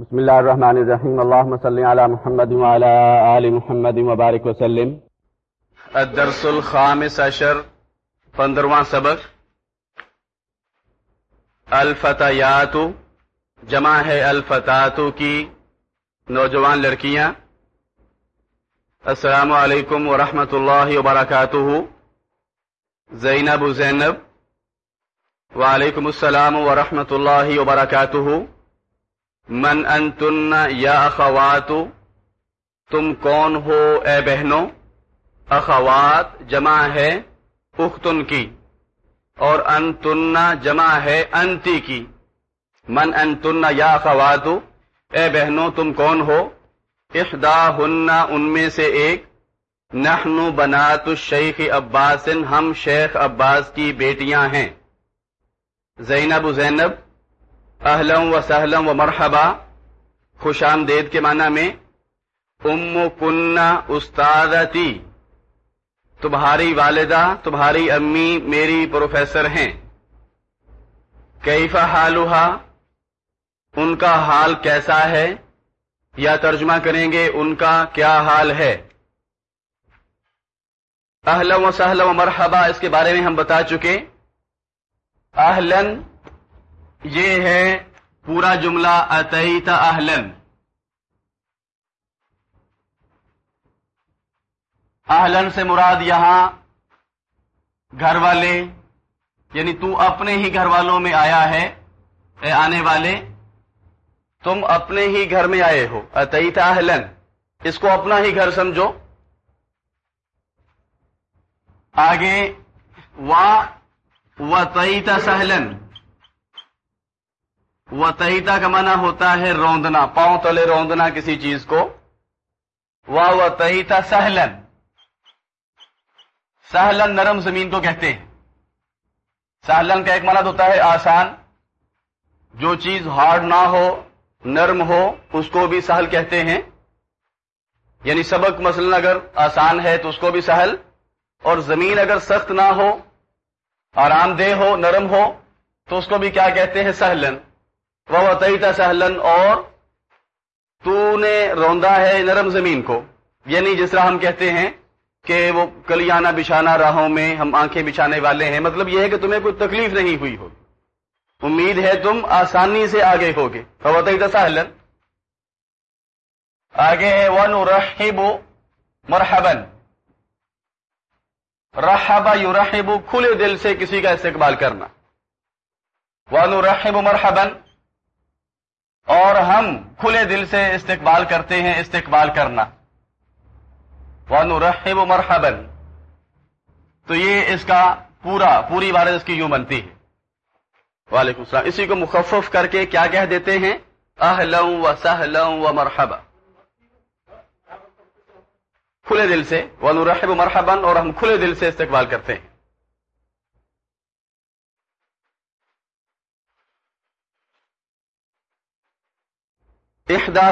بسم الله الرحمن الرحيم اللهم صل على محمد وعلى آل محمد وبارك وسلم. الدرس الخامس عشر، پندرواں سبق. الفتیات، جمع ہے الفتات کی نوجوان لڑکیاں. السلام علیکم ورحمۃ اللہ وبرکاتہ. زینب زینب. وعلیکم السلام ورحمۃ اللہ وبرکاتہ. من انتن یا اخوات تم کون ہو اے بہنوں؟ اخوات جمع ہے اختن کی، اور انتن جمع ہے انتی کی۔ من انتن یا اخوات اے بہنوں، تم کون ہو؟ احدا ان میں سے ایک۔ نحن بنات الشیخ عباس، ہم شیخ عباس کی بیٹیاں ہیں۔ زینب زینب اہلم و سہلم و مرحبا۔ خوش آمدید کے معنی میں ام کنہ استادتی تمہاری والدہ، تمہاری امی میری پروفیسر ہیں۔ کیفا حالوہا؟ ان کا حال کیسا ہے؟ یا ترجمہ کریں گے، ان کا کیا حال ہے؟ اہلم و سہلم و مرحبا، اس کے بارے میں ہم بتا چکے۔ اہلن یہ ہے پورا جملہ اتعیت اہلن۔ اہلن سے مراد یہاں گھر والے یعنی تو اپنے ہی گھر والوں میں آیا ہے، اے آنے والے، تم اپنے ہی گھر میں آئے ہو۔ اتعیت اہلن۔ اس کو اپنا ہی گھر سمجھو۔ آگے و تعیتا سہلن۔ و کا معنی ہوتا ہے روندنا، پاؤں تلے روندنا کسی چیز کو۔ واہ و تعیتا سہلن سہلن نرم زمین کو کہتے ہیں۔ سہلن کا ایک معنی ہوتا ہے آسان۔ جو چیز ہارڈ نہ ہو، نرم ہو، اس کو بھی سہل کہتے ہیں۔ یعنی سبق مثلا اگر آسان ہے تو اس کو بھی سہل۔ اور زمین اگر سخت نہ ہو، آرام دہ ہو، نرم ہو، تو اس کو بھی کیا کہتے ہیں؟ سہلن وہ تعیتا سہلن اور تو نے روندا ہے نرم زمین کو۔ یعنی جس طرح ہم کہتے ہیں کہ وہ کلیانہ بچھانا راہوں میں ہم آنکھیں بچھانے والے ہیں مطلب یہ ہے کہ تمہیں کوئی تکلیف نہیں ہوئی ہوگی۔ امید ہے تم آسانی سے آگے ہوگے۔ فوتعیتا سہلن۔ آگے ہے ون رحب مرحبن رحبا یورحب کھلے دل سے کسی کا استقبال کرنا۔ ون رحب مرحبن اور ہم کھلے دل سے استقبال کرتے ہیں استقبال کرنا۔ ون رحب مرحبن تو یہ اس کا پورا، پوری بارے اس کی یوں بنتی ہے۔ وعلیکم السلام۔ اسی کو مخفف کر کے کیا کہہ دیتے ہیں؟ اہلم و سہلم و مرحبا۔ کھلے دل سے۔ ونرحب مرحبن اور ہم کھلے دل سے استقبال کرتے ہیں۔ احدا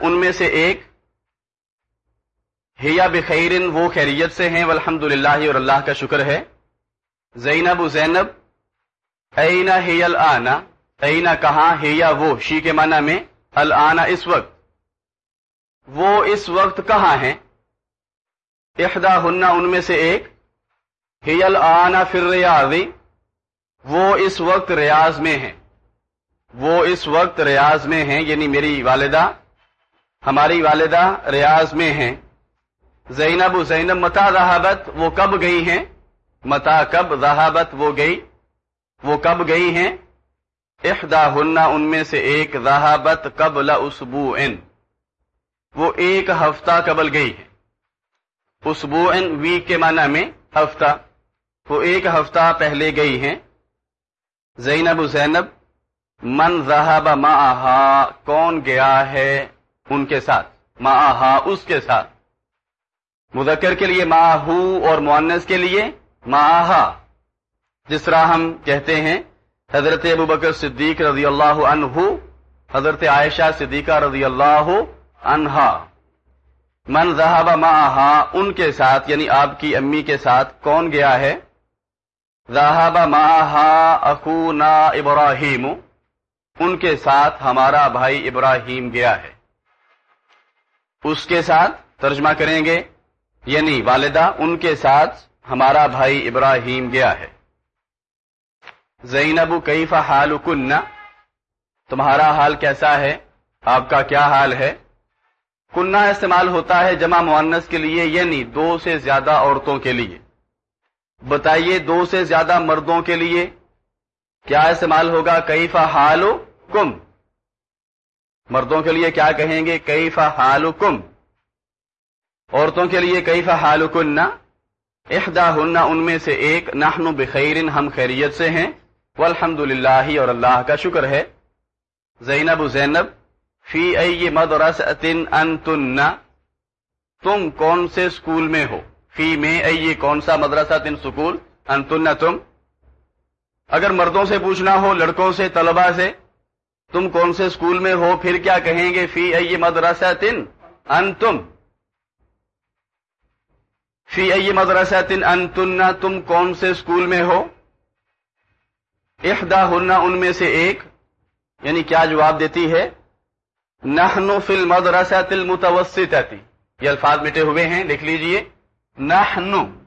ان میں سے ایک۔ ہیا بخیرن، وہ خیریت سے ہیں والحمد للہ اور اللہ کا شکر ہے۔ زینب و زینب، اینا ہی النا اینا کہاں؟ ہیا وہ، شی کے معنی میں النا اس وقت۔ وہ اس وقت کہاں ہیں؟ احدا ہننا ان میں سے ایک۔ ہی النا فر ریاضی وہ اس وقت ریاض میں ہیں۔ وہ اس وقت ریاض میں ہیں یعنی میری والدہ، ہماری والدہ ریاض میں ہیں۔ زینب زینب، متا رہابت وہ کب گئی ہیں؟ متا کب رہابت وہ گئی، وہ کب گئی ہیں؟ احدا ہننا ان میں سے ایک رہابت قبل اسبو وہ ایک ہفتہ قبل گئی ہے اسبو ویک کے معنی میں ہفتہ۔ وہ ایک ہفتہ پہلے گئی ہیں۔ زینب زینب من رہب ما کون گیا ہے ان کے ساتھ؟ ما اس کے ساتھ۔ مذکر کے لیے ما اور معنس کے لیے ما جس طرح ہم کہتے ہیں، حضرت ابو بکر صدیق رضی اللہ عنہ، حضرت عائشہ صدیقہ رضی اللہ عنہا۔ من ذہب معہا، ان کے ساتھ یعنی آپ کی امی کے ساتھ کون گیا ہے؟ ذہب معہا اخونا ابراہیم۔ ان کے ساتھ ہمارا بھائی ابراہیم گیا ہے۔ اس کے ساتھ ترجمہ کریں گے یعنی والدہ ان کے ساتھ ہمارا بھائی ابراہیم گیا ہے۔ زینب کیفا حال کنہ تمہارا حال کیسا ہے؟ آپ کا کیا حال ہے؟ کنہ استعمال ہوتا ہے جمع معنس کے لیے یعنی دو سے زیادہ عورتوں کے لیے۔ بتائیے دو سے زیادہ مردوں کے لیے؟ کیا استعمال ہوگا کیفا حال کم مردوں کے لیے کیا کہیں گے کیفا حال کم عورتوں کے لیے کیفا حال کنہ احدا ہننا ان میں سے ایک، نحن بخیر ہم خیریت سے ہیں۔ والحمد للہ اور اللہ کا شکر ہے۔ زینب زینب، فی ای مدرس انتن۔ تم کون سے اسکول میں ہو؟ فی میں ای کون سا مدرسہ تن سکول؟ انتن تم اگر مردوں سے پوچھنا ہو، لڑکوں سے طلبا سے، تم کون سے اسکول میں ہو، پھر کیا کہیں گے؟ فی ای مدرسہ تن انتم۔ فی ای مدرسہ تن انتن، تم کون سے اسکول میں ہو؟ احدا ہننا ان میں سے ایک۔ یعنی کیا جواب دیتی ہے؟ نحنو فی المدرسہ المتوسطہ یہ الفاظ مٹے ہوئے ہیں، لکھ لیجیے۔ نحنو۔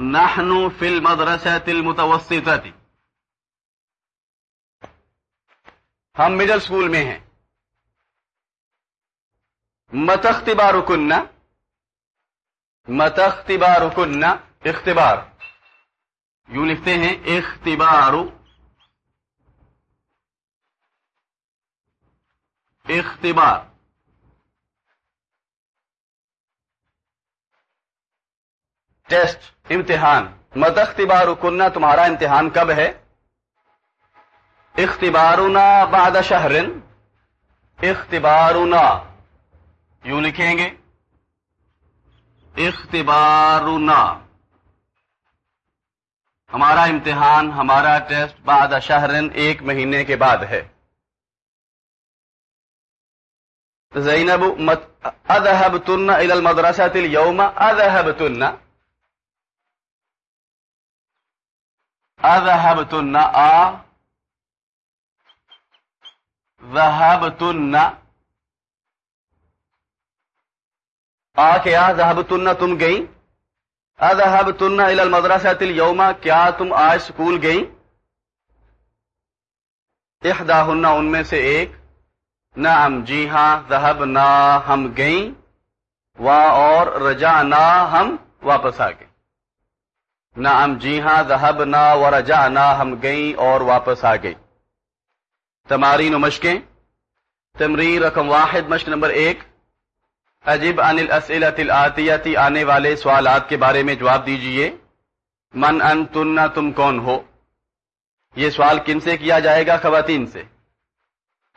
نحنو فی المدرسہ المتوسطہ ہم مڈل اسکول میں ہیں. متختبار کنہ متختبار کنہ اختبار. یوں لکھتے ہیں اختبار. اختبار. ٹیسٹ، امتحان۔ مت اختبار کنہ تمہارا امتحان کب ہے؟ اختبارنا بعد شہر اختبارنا یوں لکھیں گے۔ اختبارنا ہمارا امتحان، ہمارا ٹیسٹ بعد شہرن ایک مہینے کے بعد ہے۔ زینب مت ادہب تن ال المدرسہ تل یوم ادہب تن ادہب تن آ ذہب تن آ کیا ذہب تن تم گئی اذهب تن الى المدرسة اليوم کیا تم آج سکول گئی احداهن ان میں سے ایک۔ نعم جی ہاں ذهب نا ہم گئیں۔ وا اور رجعنا، ہم واپس آ گئے۔ نعم جی ہاں ذهب نا و رجا ہم گئیں اور واپس آ گئی تمارین و مشقیں۔ تمرین رقم واحد، مشق نمبر ایک۔ عجیب ان الاسئلت الاتیتی آنے والے سوالات کے بارے میں جواب دیجیے۔ من ان تن تم کون ہو؟ یہ سوال کن سے کیا جائے گا؟ خواتین سے۔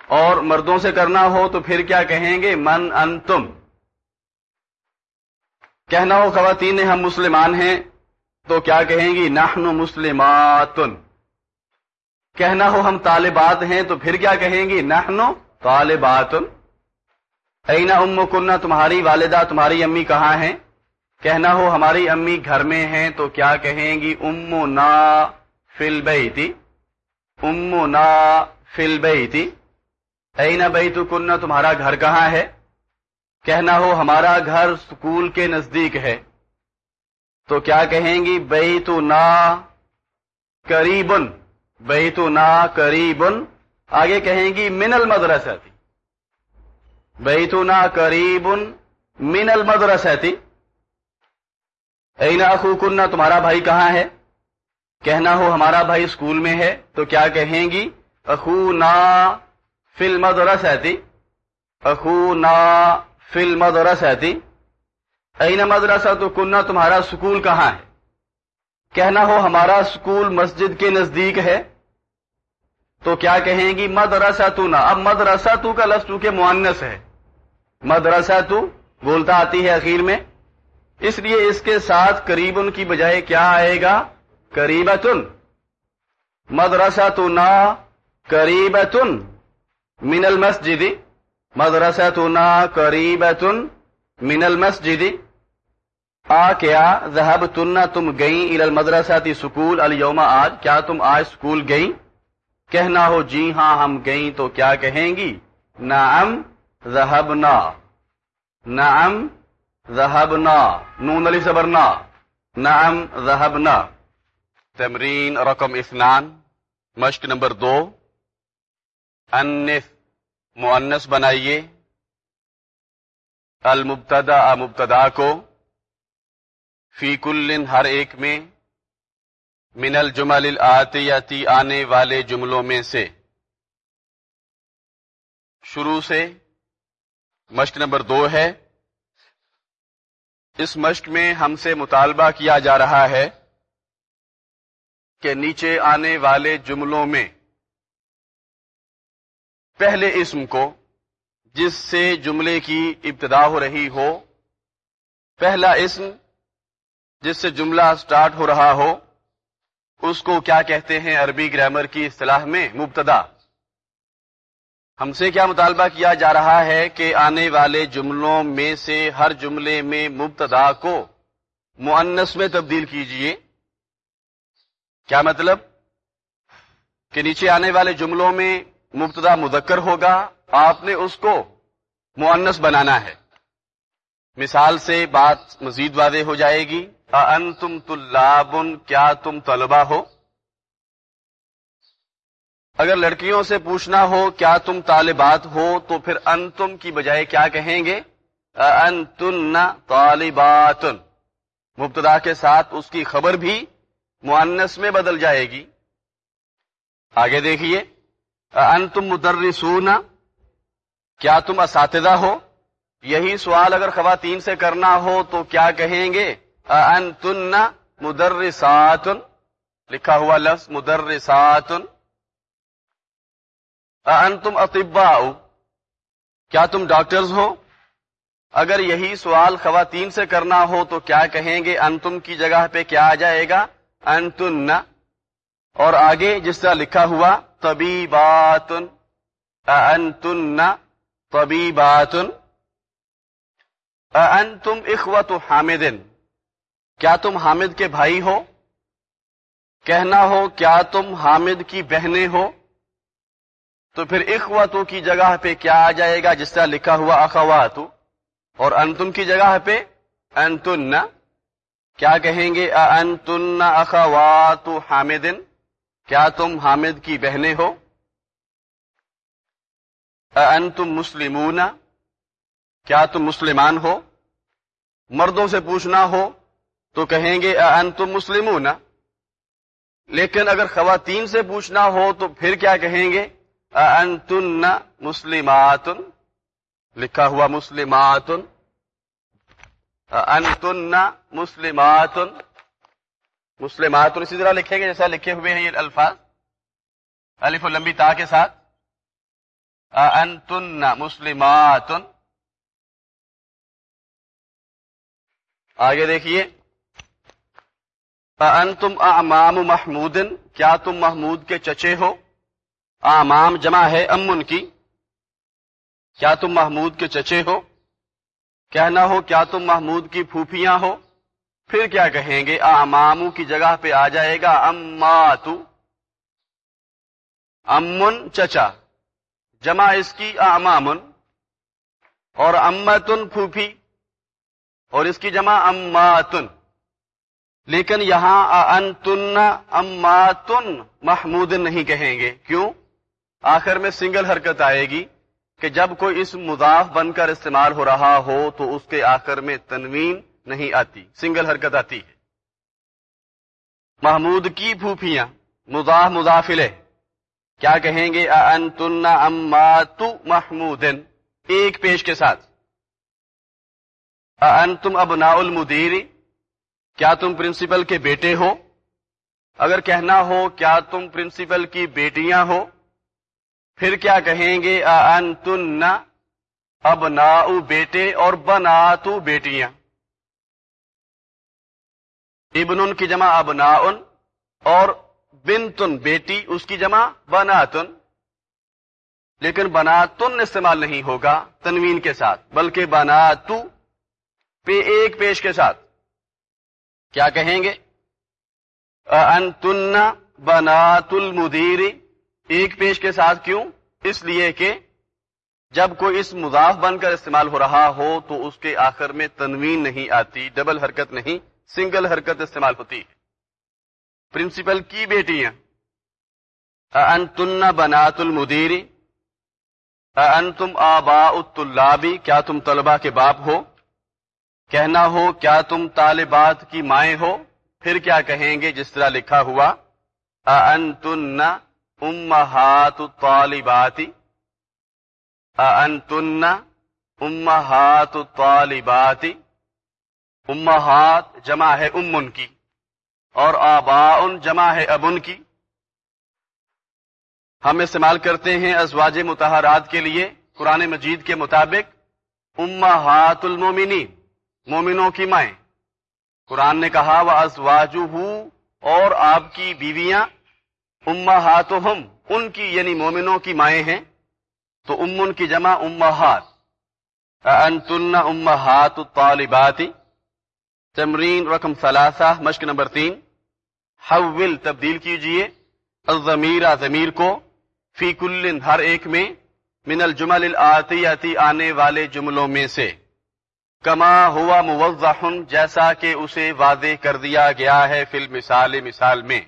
اور مردوں سے کرنا ہو تو پھر کیا کہیں گے؟ من ان تم کہنا ہو، خواتین ہم مسلمان ہیں۔ تو کیا کہیں گی؟ نحن مسلماتن۔ کہنا ہو ہم طالبات ہیں تو پھر کیا کہیں گی؟ نحن طالباتن۔ اینا ام کنہ تمہاری والدہ، تمہاری امی کہاں ہیں؟ کہنا ہو ہماری امی گھر میں ہیں تو کیا کہیں گی؟ ام نا فل بیتی ام نا فل بیتی اینا بیت کنہ تمہارا گھر کہاں ہے؟ کہنا ہو ہمارا گھر سکول کے نزدیک ہے۔ تو کیا کہیں گی؟ بیت نا قریبن بیت نا قریبن۔ آگے کہیں گی من المدرسہ تھی بیتنا قریب من المدرستی۔ اینا اخوکن تمہارا بھائی کہاں ہے؟ کہنا ہو ہمارا بھائی اسکول میں ہے۔ تو کیا کہیں گی؟ اخونا فی المدرستی۔ اخونا فی المدرستی۔ اینا مدرسہ تو کنہ تمہارا اسکول کہاں ہے؟ کہنا ہو ہمارا اسکول مسجد کے نزدیک ہے؟ تو کیا کہیں گی مدرسہ تو نا اب مدرسہ تو کا لفظ کے معنس ہے۔ مدرسہ تو بولتا آتی ہے اخیر میں۔ اس لیے اس کے ساتھ قریب ان کی بجائے کیا آئے گا؟ قریبتن۔ مدرسہ تو نا قریبتن۔ من المسجد۔ مدرسہ تو نا قریبتن۔ من المسجد؟ آ کیا ذہب تن تم گئیں ال المدرسہ تی سکول الیوم آج؟ کیا تم آج سکول گئیں؟ کہنا ہو جی ہاں ہم گئیں تو کیا کہیں گی؟ نعم، ذهبنا۔ نعم، ذهبنا۔ نون علی صبرنا نعم، ذهبنا۔ تمرین، رقم اثنان۔ مشق نمبر دو۔ انف مؤنس بنائیے۔ المبتدا مبتدا کو فی کل ہر ایک میں من الجمل الآتیاتی آنے والے جملوں میں سے۔ شروع سے مشق نمبر دو ہے۔ اس مشق میں ہم سے مطالبہ کیا جا رہا ہے کہ نیچے آنے والے جملوں میں پہلے اسم کو جس سے جملے کی ابتدا ہو رہی ہو، پہلا اسم جس سے جملہ سٹارٹ ہو رہا ہو، اس کو کیا کہتے ہیں عربی گرامر کی اصطلاح میں مبتدا؟ ہم سے کیا مطالبہ کیا جا رہا ہے کہ آنے والے جملوں میں سے ہر جملے میں مبتدا کو معنس میں تبدیل کیجیے؟ کیا مطلب؟ کہ نیچے آنے والے جملوں میں مبتدا مذکر ہوگا آپ نے اس کو معنس بنانا ہے۔ مثال سے بات مزید واضح ہو جائے گی۔ ان تم تلابن کیا تم طلبا ہو؟ اگر لڑکیوں سے پوچھنا ہو، کیا تم طالبات ہو؟ تو پھر ان تم کی بجائے کیا کہیں گے؟ ان تن طالبات۔ مبتدا کے ساتھ اس کی خبر بھی معنس میں بدل جائے گی۔ آگے دیکھیے۔ ان تم مدرسون۔ کیا تم اساتذہ ہو؟ یہی سوال اگر خواتین سے کرنا ہو تو کیا کہیں گے؟ ان تن مدرسات۔ لکھا ہوا لفظ مدرسات۔ ان تم اطبا کیا تم ڈاکٹرز ہو؟ اگر یہی سوال خواتین سے کرنا ہو تو کیا کہیں گے؟ ان تم کی جگہ پہ کیا آ جائے گا؟ انتن۔ اور آگے جس طرح لکھا ہوا تبھی بات انتن تبھی بات ان تم اخوت حامدن کیا تم حامد کے بھائی ہو؟ کہنا ہو، کیا تم حامد کی بہنیں ہو؟ تو پھر اخوتوں کی جگہ پہ کیا آ جائے گا جس طرح لکھا ہوا اخوات؟ اور انتم کی جگہ پہ؟ انتن۔ کیا کہیں گے؟ انتن اخوات حامدن کیا تم حامد کی بہنیں ہو؟ انتم مسلمون؟ کیا تم مسلمان ہو؟ مردوں سے پوچھنا ہو تو کہیں گے انتم مسلمون؟ لیکن اگر خواتین سے پوچھنا ہو تو پھر کیا کہیں گے؟ انتن مسلمات، لکھا ہوا مسلمات انتن مسلمات مسلمات، اسی طرح لکھیں گے جیسا لکھے ہوئے ہیں یہ الفاظ، الف لمبی تا کے ساتھ۔ انتن مسلمات آگے دیکھیے۔ انتم امام محمود کیا تم محمود کے چچے ہو؟ امام جمع ہے امن کی۔ کیا تم محمود کے چچے ہو؟ کہنا ہو، کیا تم محمود کی پھوپھیاں ہو؟ پھر کیا کہیں گے؟ امامو کی جگہ پہ آ جائے گا اماتو۔ امن چچا۔ جمع اس کی امامن اور امتن پھوپھی اور اس کی جمع اماتن۔ لیکن یہاں انتن اماتن محمود نہیں کہیں گے۔ کیوں؟ آخر میں سنگل حرکت آئے گی کہ جب کوئی اس مضاف بن کر استعمال ہو رہا ہو تو اس کے آخر میں تنوین نہیں آتی، سنگل حرکت آتی ہے۔ محمود کی پھوپھیاں، مضاف مضافلے۔ کیا کہیں گے؟ انتن امات محمود ایک پیش کے ساتھ. انتم ابناء المدیر. کیا تم پرنسپل کے بیٹے ہو؟ اگر کہنا ہو، کیا تم پرنسپل کی بیٹیاں ہو؟ پھر کیا کہیں گے؟ انتن اب بیٹے اور بناتو بیٹیاں. ابن کی جمع اب اور بنتن بیٹی اس کی جمع، بناتن۔ لیکن بناتن استعمال نہیں ہوگا تنوین کے ساتھ، بلکہ بناتو پہ ایک پیش کے ساتھ۔ کیا کہیں گے؟ انتن بنات المدیری ایک پیش کے ساتھ کیوں؟ اس لیے کہ جب کوئی اس مضاف بن کر استعمال ہو رہا ہو تو اس کے آخر میں تنوین نہیں آتی، ڈبل حرکت نہیں، سنگل حرکت استعمال ہوتی۔ ہے پرنسپل کی بیٹیاں انتن بنات المدیری ان تم آبا الطلابی کیا تم طلبا کے باپ ہو؟ کہنا ہو، کیا تم طالبات کی مائیں ہو؟ پھر کیا کہیں گے جس طرح لکھا ہوا؟ انتن امہات الطالباتی انتن امہات الطالباتی امہات جمع ہے امن کی۔ اور آبا جمع ہے ابن کی۔ ہم استعمال کرتے ہیں ازواج متحرات کے لیے قرآن مجید کے مطابق امہات المومنین مومنوں کی مائیں۔ قرآن نے کہا وہ ازواج اور آپ کی بیویاں امہات ان کی یعنی مومنوں کی مائیں ہیں۔ تو امن کی جمع امہات۔ انتن امہات الطالباتی تمرین رقم ثلاثہ، مشق نمبر تین۔ حول تبدیل کیجیے۔ الضمیرہ ضمیر کو۔ فی کل، ہر ایک میں۔ من الجمل الاتیاتی آنے والے جملوں میں سے۔ کما ہوا موضح، جیسا کہ اسے واضح کر دیا گیا ہے فی المثال، مثال میں۔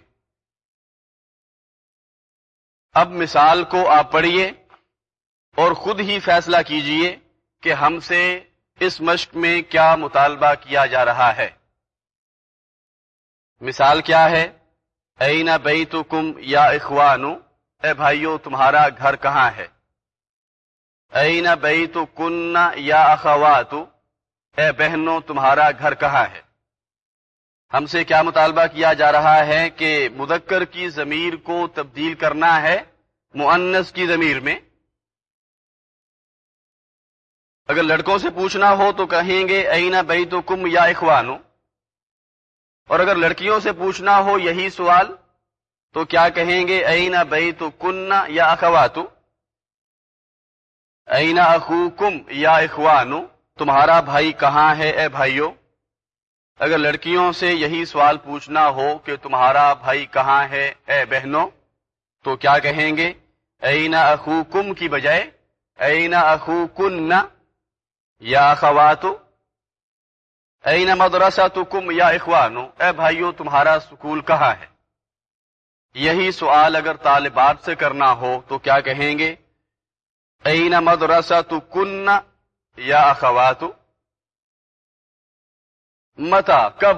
اب مثال کو آپ پڑھیے اور خود ہی فیصلہ کیجیے کہ ہم سے اس مشق میں کیا مطالبہ کیا جا رہا ہے؟ مثال کیا ہے؟ این بیتکم یا اخوانو، اے بھائیو، تمہارا گھر کہاں ہے؟ این بیتکن یا اخواتو، اے بہنوں، تمہارا گھر کہاں ہے؟ ہم سے کیا مطالبہ کیا جا رہا ہے کہ مذکر کی ضمیر کو تبدیل کرنا ہے معنس کی ضمیر میں؟ اگر لڑکوں سے پوچھنا ہو تو کہیں گے، اینا بئی تو کم یا اخوانو؟ اور اگر لڑکیوں سے پوچھنا ہو یہی سوال، تو کیا کہیں گے، اینا بئی تو کن یا اخواتو؟ اینا اخو کم یا اخوانو؟ تمہارا بھائی کہاں ہے اے بھائیو؟ اگر لڑکیوں سے یہی سوال پوچھنا ہو کہ تمہارا بھائی کہاں ہے اے بہنوں تو کیا کہیں گے، اینا اخو کم کی بجائے، اینا اخو کن یا اخواتو، اینا مدرسہ تو کم یا اخوانو، اے بھائیو، تمہارا سکول کہاں ہے؟ یہی سوال اگر طالبات سے کرنا ہو تو کیا کہیں گے؟ اینا مدرسہ تو کن یا اخواتو؟ متا، کب؟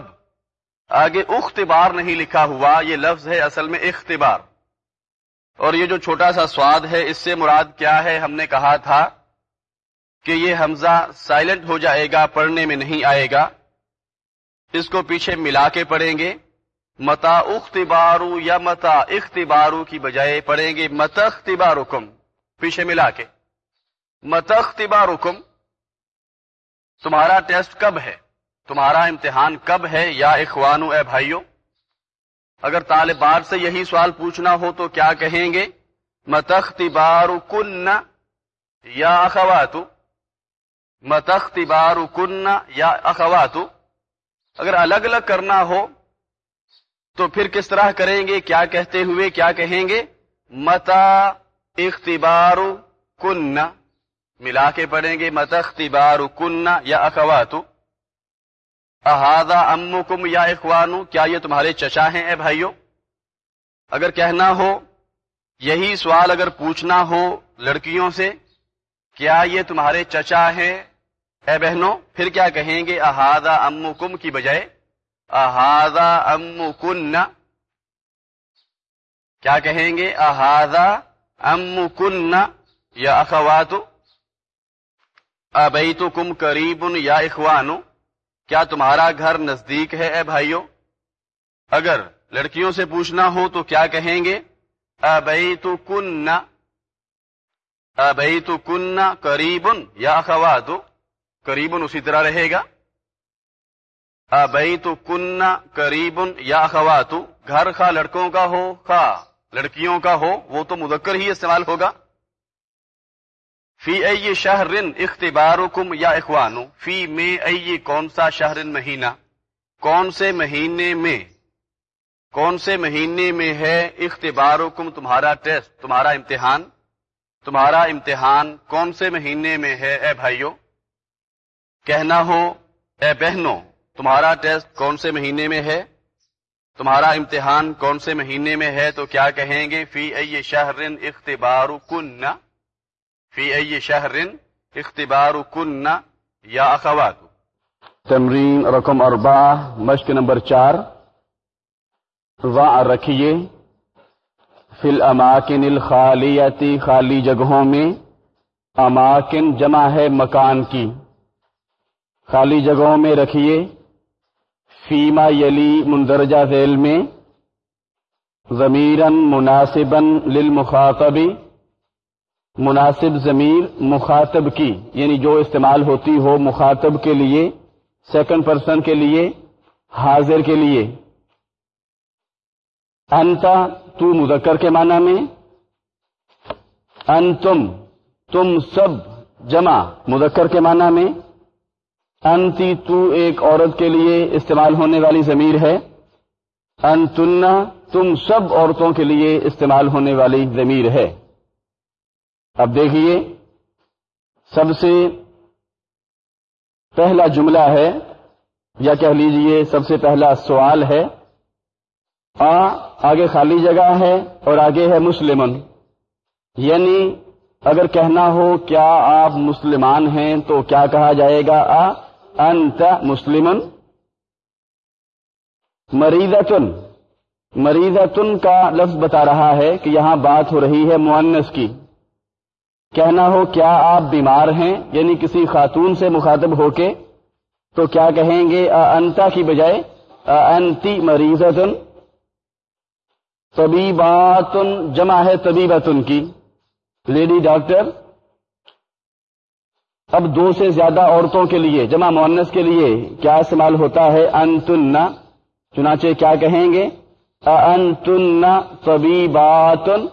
آگے اختبار نہیں لکھا ہوا، یہ لفظ ہے اصل میں اختبار۔ اور یہ جو چھوٹا سا سواد ہے، اس سے مراد کیا ہے؟ ہم نے کہا تھا کہ یہ حمزہ سائلنٹ ہو جائے گا، پڑھنے میں نہیں آئے گا۔ اس کو پیچھے ملا کے پڑھیں گے۔ متا اختبارو یا متا اختبارو کی بجائے پڑھیں گے مت اختبار پیچھے ملا کے۔ مت اختبار تمہارا ٹیسٹ کب ہے؟ تمہارا امتحان کب ہے؟ یا اخوانو، اے بھائیوں اگر طالبات سے یہی سوال پوچھنا ہو تو کیا کہیں گے؟ متختبار کن یا اخواتو۔ متختبار کن یا اخواتو، اگر الگ الگ کرنا ہو، تو پھر کس طرح کریں گے؟ کیا کہتے ہوئے، کیا کہیں گے؟ متا اختبار کن ملا کے پڑھیں گے مت اختبار کن یا اخواتو۔ احاذہ ام کم یا اخوانو، کیا یہ تمہارے چچا ہیں اے بھائیو؟ اگر کہنا ہو، یہی سوال اگر پوچھنا ہو لڑکیوں سے کیا یہ تمہارے چچا ہیں؟ اے بہنوں، پھر کیا کہیں گے؟ احاذہ ام کم کی بجائے احاذہ ام کن کیا کہیں گے؟ احاذہ ام کن یا اخواتو، ابیتکم کم قریب یا اخوانو، کیا تمہارا گھر نزدیک ہے اے بھائیو؟ اگر لڑکیوں سے پوچھنا ہو تو کیا کہیں گے؟ ابئی تو کن ابئی تو کن قریبن یا اخوات قریبن اسی طرح رہے گا. ابئی تو کن قریبن یا اخوات گھر خواہ لڑکوں کا ہو، خواہ لڑکیوں کا ہو، وہ تو مذکر ہی استعمال ہوگا. فی ائی شہر اختبار یا اخوانو؟ فی میں ائی کون سا شہر مہینہ؟ کون سے مہینے میں؟ کون سے مہینے میں ہے اختبار تمہارا ٹیسٹ، تمہارا امتحان؟ تمہارا امتحان کون سے مہینے میں ہے اے بھائیوں؟ کہنا ہو، اے بہنوں، تمہارا ٹیسٹ کون سے مہینے میں ہے؟ تمہارا امتحان کون سے مہینے میں ہے تو کیا کہیں گے؟ فی ائی شہرن اختبار کن فی ائی شہرن اختبار کن یا اخوات۔ تمرین رقم اربا مشق نمبر چار۔ رکھیے۔ فی الاماکن الخالیتی، خالی جگہوں میں اماکن جمع ہے مکان کی۔ خالی جگہوں میں رکھیے۔ فیما یلی مندرجہ ذیل میں ضمیرن مناسبن للمخاطبی مناسب ضمیر مخاطب کی یعنی جو استعمال ہوتی ہو مخاطب کے لیے سیکنڈ پرسن کے لیے، حاضر کے لیے۔ انتا تو مذکر کے معنی میں انتم، تم سب جمع، مذکر کے معنی میں انتی، تو ایک عورت کے لیے استعمال ہونے والی ضمیر ہے۔ انتنا، تم سب عورتوں کے لیے استعمال ہونے والی ضمیر ہے۔ اب دیکھیے، سب سے پہلا جملہ ہے، یا کہہ لیجیے، سب سے پہلا سوال ہے۔ آ، آگے خالی جگہ ہے اور آگے ہے مسلمن۔ یعنی اگر کہنا ہو، کیا آپ مسلمان ہیں تو کیا کہا جائے گا؟ آ، انت مسلمن۔ مریضتن۔ مریضتن کا لفظ بتا رہا ہے کہ یہاں بات ہو رہی ہے معنس کی۔ کہنا ہو، کیا آپ بیمار ہیں؟ یعنی کسی خاتون سے مخاطب ہو کے۔ تو کیا کہیں گے؟ انتا کی بجائے انتی مریضتن۔ طبیباتن، جمع ہے طبیبتن کی۔ لیڈی ڈاکٹر اب دو سے زیادہ عورتوں کے لیے، جمع مونس کے لیے کیا استعمال ہوتا ہے؟ انتن، چنانچہ کیا کہیں گے؟ انتن طبیباتن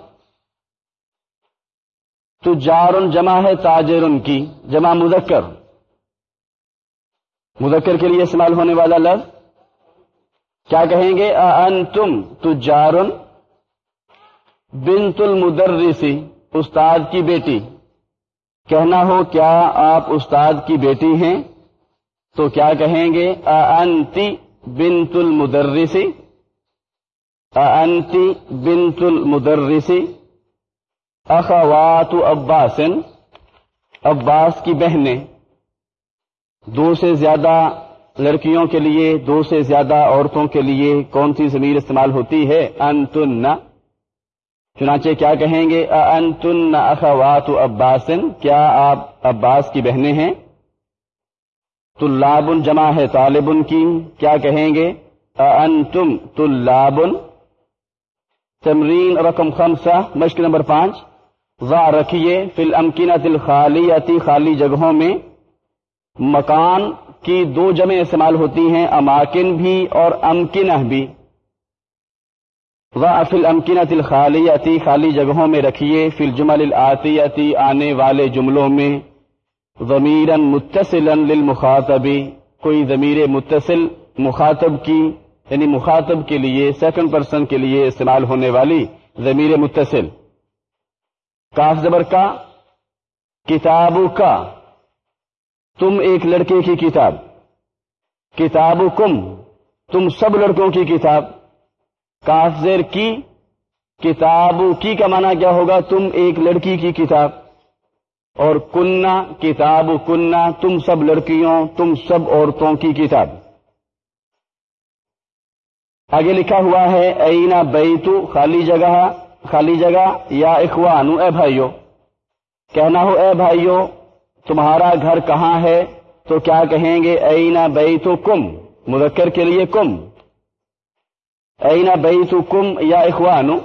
تجارن جمع ہے تاجرن کی، جمع مذکر۔ مذکر کے لیے استعمال ہونے والا لفظ کیا کہیں گے؟ انتم تجارن بنت المدرسی استاد کی بیٹی۔ کہنا ہو، کیا آپ استاد کی بیٹی ہیں؟ تو کیا کہیں گے؟ انتی بنت المدرسی انتی بنت المدرسی اخوات عباس عباس کی بہنیں۔ دو سے زیادہ لڑکیوں کے لیے، دو سے زیادہ عورتوں کے لیے کون سی زمین استعمال ہوتی ہے؟ انتن۔ چنانچہ کیا کہیں گے انتن اخوات عباسن کیا آپ عباس کی بہنیں ہیں؟ طلاب جمع ہے طالب کی کیا کہیں گے؟ انتم طلاب تمرین رقم خمسہ، مشق نمبر پانچ۔ وا رکھیے فی الامکنہ دل خالی خالی جگہوں میں۔ مکان کی دو جمع استعمال ہوتی ہیں، اماکن بھی اور امکنہ بھی۔ افل امکنت الخالیتی خالی جگہوں میں رکھیے فی الجمل العطیتی آنے والے جملوں میں۔ ضمیر متصل للمخاطبی کوئی ضمیر متصل مخاطب کی یعنی مخاطب کے لیے سیکنڈ پرسن کے لیے استعمال ہونے والی ضمیر متصل۔ کاف زبر کا، کتاب کا۔ تم ایک لڑکے کی کتاب۔ کتاب کم، تم سب لڑکوں کی کتاب۔ کافزر کی کتاب کی کا معنی کیا ہوگا؟ تم ایک لڑکی کی کتاب۔ اور کننا کتاب کننا تم سب لڑکیوں، تم سب عورتوں کی کتاب۔ آگے لکھا ہوا ہے، اینا بیتو، خالی جگہ خالی جگہ، یا اخوانو اے بھائیو۔ کہنا ہو، اے بھائیو، تمہارا گھر کہاں ہے؟ تو کیا کہیں گے؟ اینا بیتو کم، مذکر کے لیے کم۔ اینا بیتو کم یا اخوانو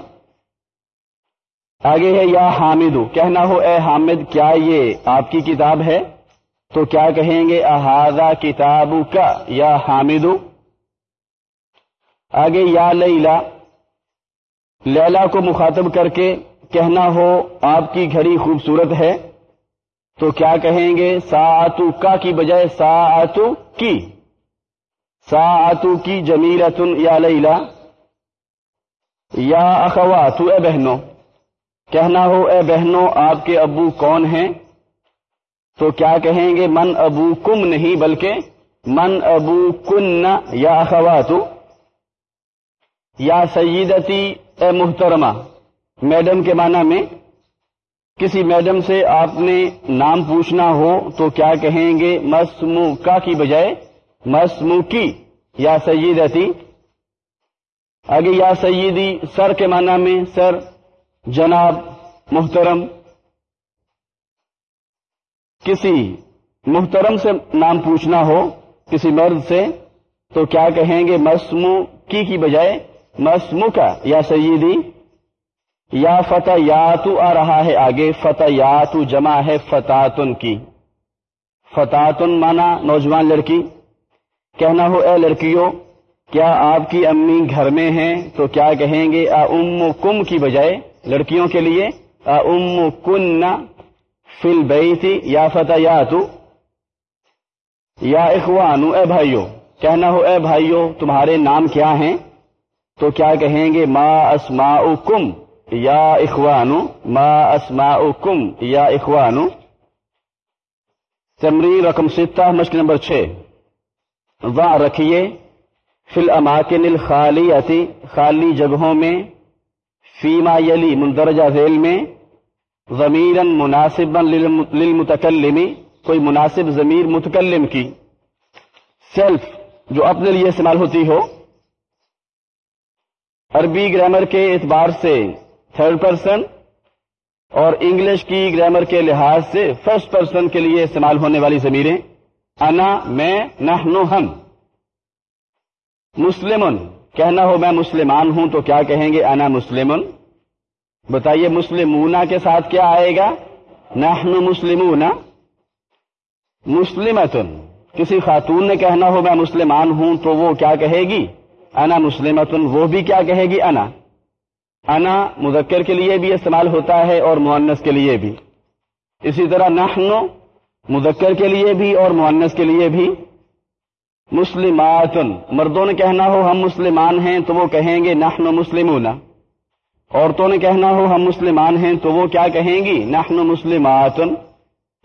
آگے ہے یا حامدو کہنا ہو، اے حامد، کیا یہ آپ کی کتاب ہے؟ تو کیا کہیں گے؟ احاذہ کتاب کا یا حامدو آگے یا لیلا لیلا کو مخاطب کر کے کہنا ہو، آپ کی گھڑی خوبصورت ہے؟ تو کیا کہیں گے؟ سا کا کی بجائے سا کی سا کی جمیرتن یا لیلا یا اخوات اے بہنوں، کہنا ہو اے بہنوں، آپ کے ابو کون ہیں؟ تو کیا کہیں گے؟ من ابو کم نہیں، بلکہ من ابو کن یا اخوات یا سیدتی، اے محترمہ، میڈم کے معنی میں، کسی میڈم سے آپ نے نام پوچھنا ہو تو کیا کہیں گے؟ مسمو کا کی بجائے مسمو کی یا سیدتی آگے یا سیدی سر کے معنی میں سر، جناب، محترم، کسی محترم سے نام پوچھنا ہو، کسی مرد سے، تو کیا کہیں گے مسمو کی کی بجائے مسمو کا، یا سیدی؟ یا فتح یاتو آ رہا ہے آگے فتح یاتو جمع ہے فتاتن کی۔ فتاتن مانا نوجوان لڑکی۔ کہنا ہو، اے لڑکیوں کیا آپ کی امی گھر میں ہیں؟ تو کیا کہیں گے؟ ام کم کی بجائے لڑکیوں کے لیے ام کن فل بئی تھی یا فتح یاتو یا اخوانو، اے بھائیو، کہنا ہو، اے بھائیو، تمہارے نام کیا ہیں؟ تو کیا کہیں گے؟ ما اسماء کم یا اخوانو، ما اسماء کم یا اخوانو۔ تمری رقم ستہ، مشق نمبر چھ۔ وہاں رکھیے۔ فی الاماکن الخالی خالی جگہوں میں، فیما یلی، مندرجہ ذیل میں ضمیرن مناسبا للمتکلمی، کوئی مناسب ضمیر متکلم کی۔ سیلف، جو اپنے لیے استعمال ہوتی ہو۔ عربی گرامر کے اعتبار سے تھرڈ پرسن اور انگلش کی گرامر کے لحاظ سے فرسٹ پرسن کے لیے استعمال ہونے والی ضمیریں۔ انا، میں نحنو ہم۔ مسلمن، کہنا ہو میں مسلمان ہوں تو کیا کہیں گے؟ انا مسلمن۔ بتائیے مسلمونا کے ساتھ کیا آئے گا؟ نحن مسلمون۔ مسلمتن۔ کسی خاتون نے کہنا ہو میں مسلمان ہوں تو وہ کیا کہے گی؟ انا مسلمتن۔ وہ بھی کیا کہے گی؟ انا۔ انا مذکر کے لیے بھی استعمال ہوتا ہے اور معنس کے لیے بھی۔ اسی طرح نحن مذکر کے لیے بھی اور معنس کے لیے بھی۔ مسلمات مردوں نے کہنا ہو، ہم مسلمان ہیں تو وہ کہیں گے، نحن مسلمون۔ عورتوں نے کہنا ہو، ہم مسلمان ہیں تو وہ کیا کہیں گی؟ نحن مسلمات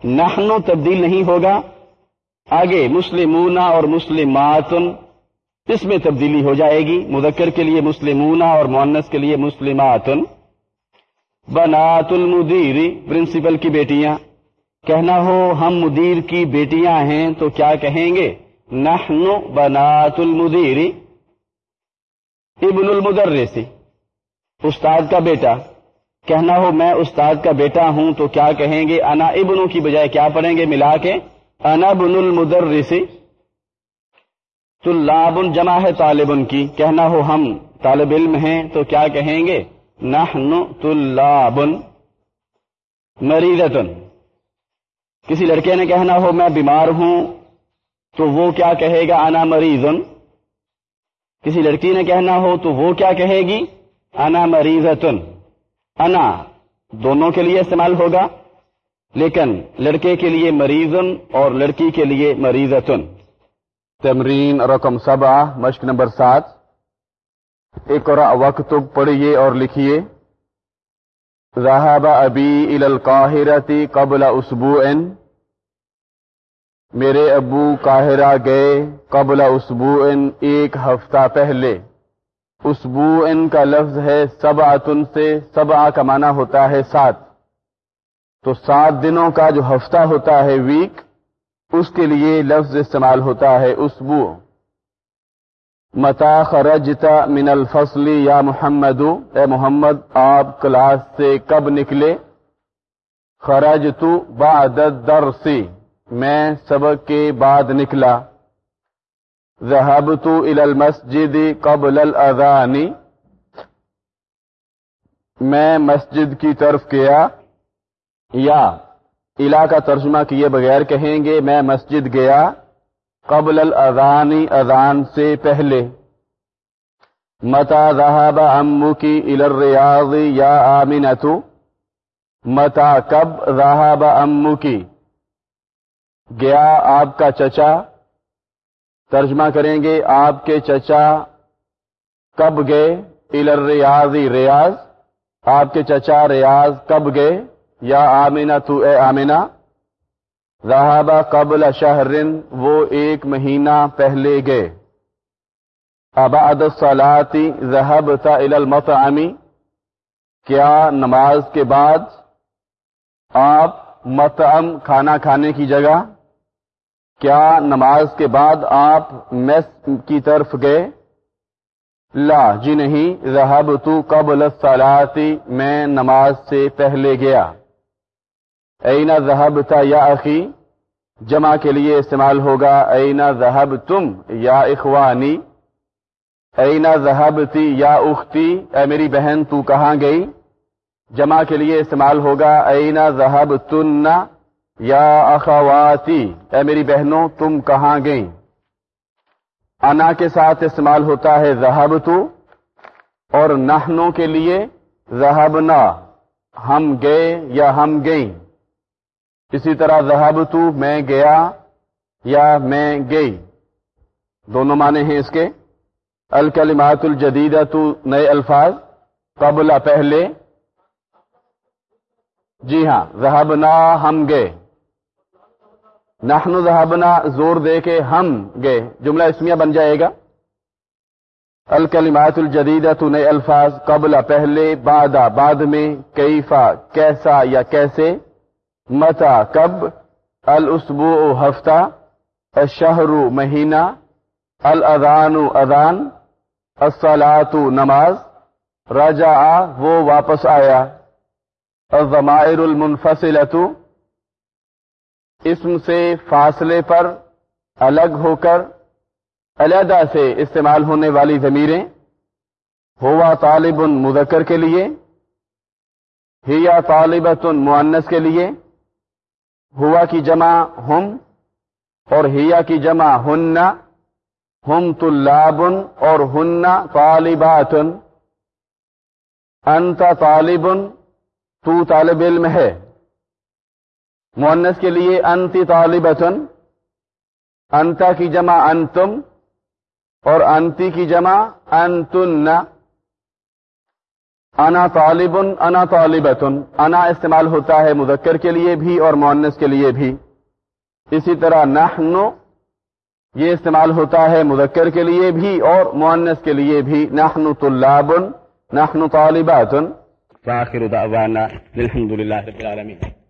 نحن تبدیل نہیں ہوگا۔ آگے، مسلمون اور مسلمات اس میں تبدیلی ہو جائے گی۔ مذکر کے لیے مسلمون اور مونس کے لیے مسلمات بنات المدیر، پرنسپل کی بیٹیاں۔ کہنا ہو، ہم مدیر کی بیٹیاں ہیں تو کیا کہیں گے؟ نحن بنات المدیر ابن المدرسی استاد کا بیٹا۔ کہنا ہو میں استاد کا بیٹا ہوں تو کیا کہیں گے؟ انا ابنوں کی بجائے کیا پڑھیں گے؟ ملا کے انا بن المدرسی طلاب جمع ہے طالب کی۔ کہنا ہو ہم طالب علم ہیں تو کیا کہیں گے؟ نحن طلاب۔ مریضتن کسی لڑکے نے کہنا ہو میں بیمار ہوں تو وہ کیا کہے گا؟ انا مریضن. کسی لڑکی نے کہنا ہو تو وہ کیا کہے گی؟ انا مریضتن. انا دونوں کے لیے استعمال ہوگا، لیکن لڑکے کے لیے مریضن اور لڑکی کے لیے مریضتن۔ تمرین رقم سبا مشق نمبر سات۔ ایک اور وقت پڑھیے اور لکھیے۔ ذہب ابی القاہرتی قبل اسبو میرے ابو قاہرہ گئے قبل اسبو ایک ہفتہ پہلے۔ اسبو کا لفظ ہے سبعتن سے سبع کا معنی ہوتا ہے سات۔ تو سات دنوں کا جو ہفتہ ہوتا ہے ویک اس کے لیے لفظ استعمال ہوتا ہے اسبو متا خرجتا من الفصل یا محمد؟ اے محمد، آپ کلاس سے کب نکلے؟ خرج تو بعد درسی میں سبق کے بعد نکلا۔ ذہب تو المسجد قبل الاذانی میں مسجد کی طرف کیا یا علا کا ترجمہ کیے بغیر کہیں گے، میں مسجد گیا۔ قبل الاذانی اذان سے پہلے۔ متا ذہب امو کی الریاض یا آمینتو متا کب ذہب امو کی گیا آپ کا چچا۔ ترجمہ کریں گے، آپ کے چچا کب گئے؟ الریاضی ریاض۔ آپ کے چچا ریاض کب گئے؟ یا آمینہ تو اے آمینہ۔ رہابہ قبل شہرن، وہ ایک مہینہ پہلے گئے۔ اباد الصلاتی ذہب تا المطعمی کیا نماز کے بعد آپ مطعم کھانا کھانے کی جگہ کیا نماز کے بعد آپ میس کی طرف گئے؟ لا جی نہیں رہب تو قبل سلاتی میں نماز سے پہلے گیا۔ اینا ذہب تھا یا عقی جمع کے لیے استعمال ہوگا اینا ذہب تم یا اخوانی۔ اینا ذہب تی یا اختی، اے میری بہن، تو کہاں گئی؟ جمع کے لیے استعمال ہوگا اینا ذہب تن یا اخواتی اے میری بہنوں، تم کہاں گئیں؟ انا کے ساتھ استعمال ہوتا ہے ذہب تو اور نہنوں کے لیے ذہبنا، ہم گئے یا ہم گئیں۔ اسی طرح ذہب تو میں گیا یا میں گئی۔ دونوں معنی ہیں اس کے۔ الکلمات الجدیدہ تو نئے الفاظ، قبل، پہلے۔ جی ہاں ذہبنا، ہم گئے۔ نحن ذہبنا زور دے کے ہم گئے۔ جملہ اسمیہ بن جائے گا۔ الکلمات الجدیدہ تو نئے الفاظ قبل، پہلے بادا بعد میں، کیفا، کیسا یا کیسے متا کب، الاسبوع، ہفتہ، الشہر، مہینہ، الاذان، اذان الصلاۃ نماز رجا وہ واپس آیا۔ الضمائر المنفصلۃ اسم سے فاصلے پر الگ ہو کر علیحدہ سے استعمال ہونے والی ضمیریں ہوا طالب مذکر کے لیے، ہیا طالبت معنس کے لیے، ہوا کی جمع ہم اور ہیا کی جمع ہن، ہم طلاب اور ہن طالبات۔ انت طالب، تو طالب علم ہے۔ مونس کے لیے انتی طالبتن، انتا کی جمع انتم، اور انتی کی جمع انتن۔ انا طالب انا طالبتن۔ انا استعمال ہوتا ہے مذکر کے لیے بھی اور مونس کے لیے بھی۔ اسی طرح نحن، یہ استعمال ہوتا ہے مذکر کے لیے بھی اور مونس کے لیے بھی۔ نحن طلاب نحن طالبات فآخر دعوانا الحمد للہ رب العالمین۔